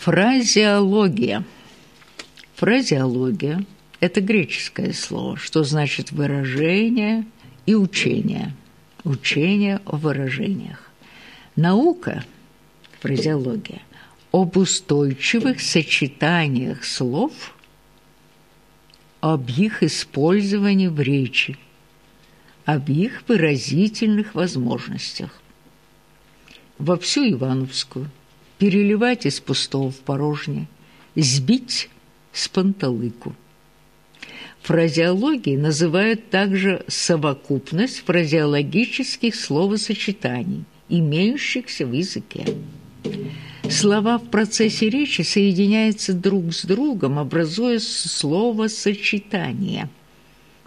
Фразеология. Фразеология – это греческое слово, что значит выражение и учение. Учение о выражениях. Наука, фразеология, об устойчивых сочетаниях слов, об их использовании в речи, об их выразительных возможностях. Во всю Ивановскую – переливать из пустого в порожнее, сбить с панталыку. Фразеологией называют также совокупность фразеологических словосочетаний, имеющихся в языке. Слова в процессе речи соединяются друг с другом, образуя словосочетание.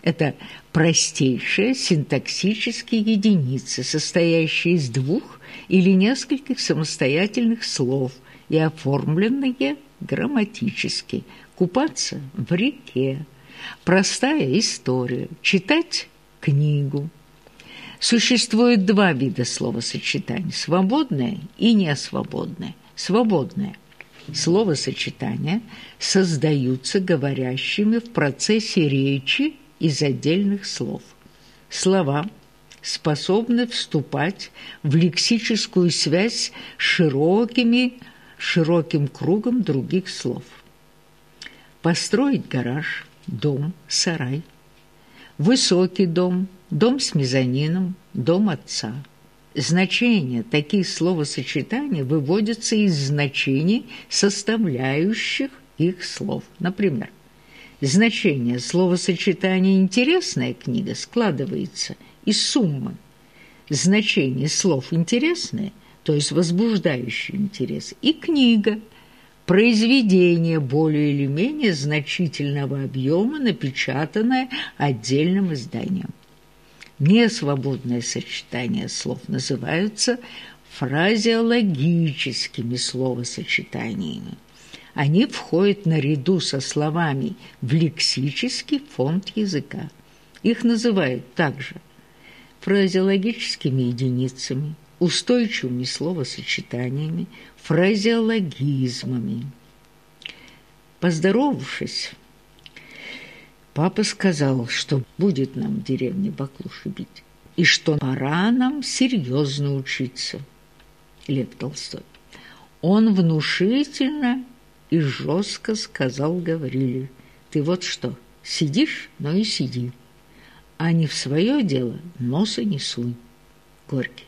Это простейшие синтаксические единицы, состоящие из двух или нескольких самостоятельных слов и оформленные грамматически. Купаться в реке. Простая история. Читать книгу. Существует два вида словосочетаний – свободное и несвободное. Свободное словосочетания создаются говорящими в процессе речи из отдельных слов. Слова способны вступать в лексическую связь с широкими, широким кругом других слов. Построить гараж, дом, сарай. Высокий дом, дом с мезонином, дом отца. Значение таких словосочетаний выводятся из значений составляющих их слов. Например, Значение словосочетания «интересная книга» складывается из суммы. Значение слов «интересное», то есть возбуждающий интерес, и «книга» – произведение более или менее значительного объема, напечатанное отдельным изданием. Несвободное сочетание слов называются фразеологическими словосочетаниями. Они входят наряду со словами в лексический фонд языка. Их называют также фразеологическими единицами, устойчивыми словосочетаниями, фразеологизмами. Поздоровавшись, папа сказал, что будет нам в деревне баклуши бить, и что пора нам серьезно учиться. Лев Толстой. Он внушительно и жестко сказал Гавриле, «Ты вот что, сидишь, но и сиди, а не в свое дело носа не суй». Горький.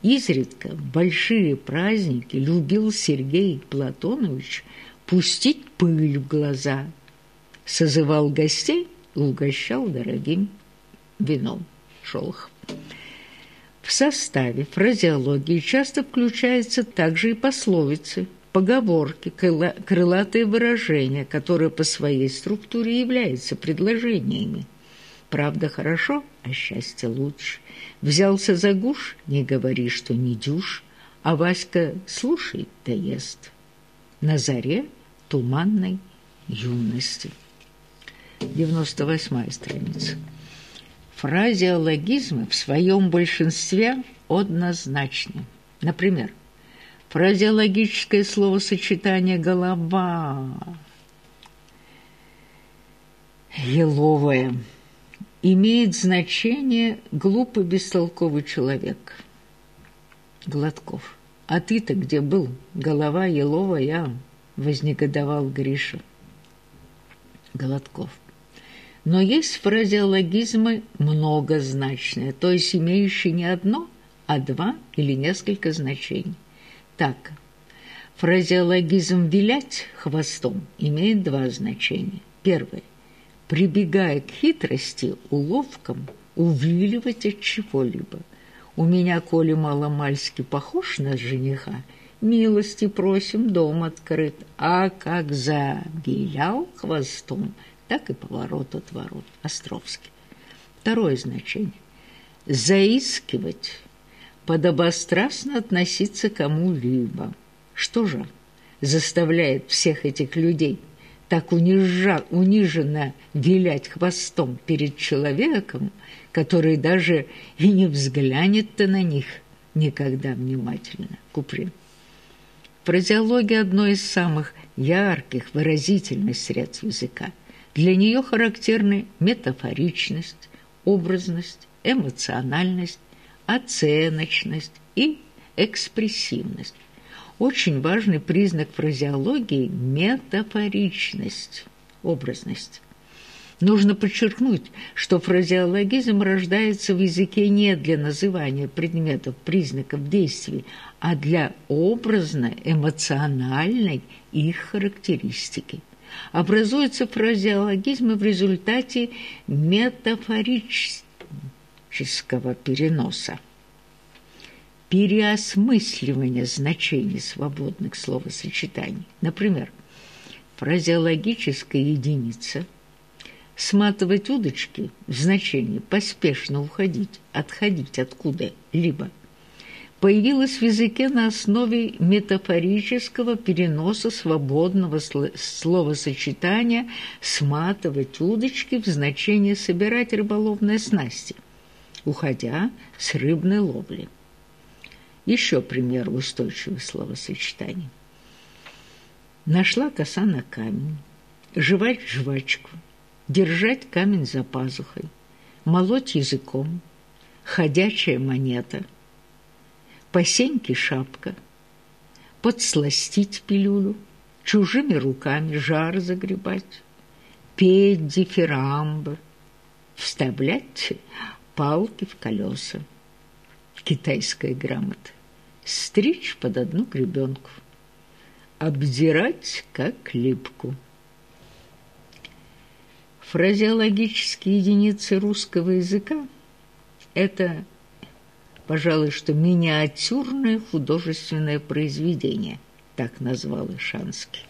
Изредка большие праздники любил Сергей Платонович пустить пыль в глаза, созывал гостей и угощал дорогим вином. Шолохов. В составе фразеологии часто включаются также и пословицы – поговорки, крылатые выражения, которые по своей структуре являются предложениями. Правда хорошо, а счастье лучше. Взялся за гуш, не говори, что не дюш, а Васька слушает да ест. На заре туманной юности. 98 страница. Фразеологизмы в своем большинстве однозначны. Например, Фразеологическое словосочетание «голова» еловая имеет значение «глупый бестолковый человек». Гладков. «А ты-то где был? Голова еловая?» – вознегодовал Гриша. Голодков. Но есть фразеологизмы многозначные, то есть имеющие не одно, а два или несколько значений так. Фразеологизм «вилять хвостом» имеет два значения. Первое. Прибегая к хитрости, уловкам, увиливать от чего-либо. У меня, коли маломальски похож на жениха, милости просим, дом открыт. А как завилял хвостом, так и поворот от ворот. Островский. Второе значение. Заискивать подобострастно относиться кому-либо. Что же заставляет всех этих людей так унижа, униженно вилять хвостом перед человеком, который даже и не взглянет-то на них никогда внимательно? Куприн. Фразеология – одно из самых ярких, выразительных средств языка. Для нее характерны метафоричность, образность, эмоциональность, оценочность и экспрессивность. Очень важный признак фразеологии – метафоричность, образность. Нужно подчеркнуть, что фразеологизм рождается в языке не для называния предметов, признаков действий, а для образно-эмоциональной их характеристики. Образуются фразеологизмы в результате метафорического переноса. Переосмысливания значений свободных словосочетаний. Например, фразеологическая единица. «сматывать удочки» в значении «поспешно уходить», «отходить откуда-либо» появилась в языке на основе метафорического переноса свободного словосочетания «сматывать удочки» в значение «собирать рыболовные снасти», уходя с рыбной ловли. Еще пример устойчивых словосочетаний. Нашла коса на камень, жевать жвачку, держать камень за пазухой, молоть языком, ходячая монета, по шапка, подсластить пилюлю, чужими руками жар загребать, петь дифирамбы, вставлять палки в колеса китайская грамота. Стричь под одну гребенку. Обдирать, как липку. Фразеологические единицы русского языка – это, пожалуй, что миниатюрное художественное произведение, так назвал Ишанский.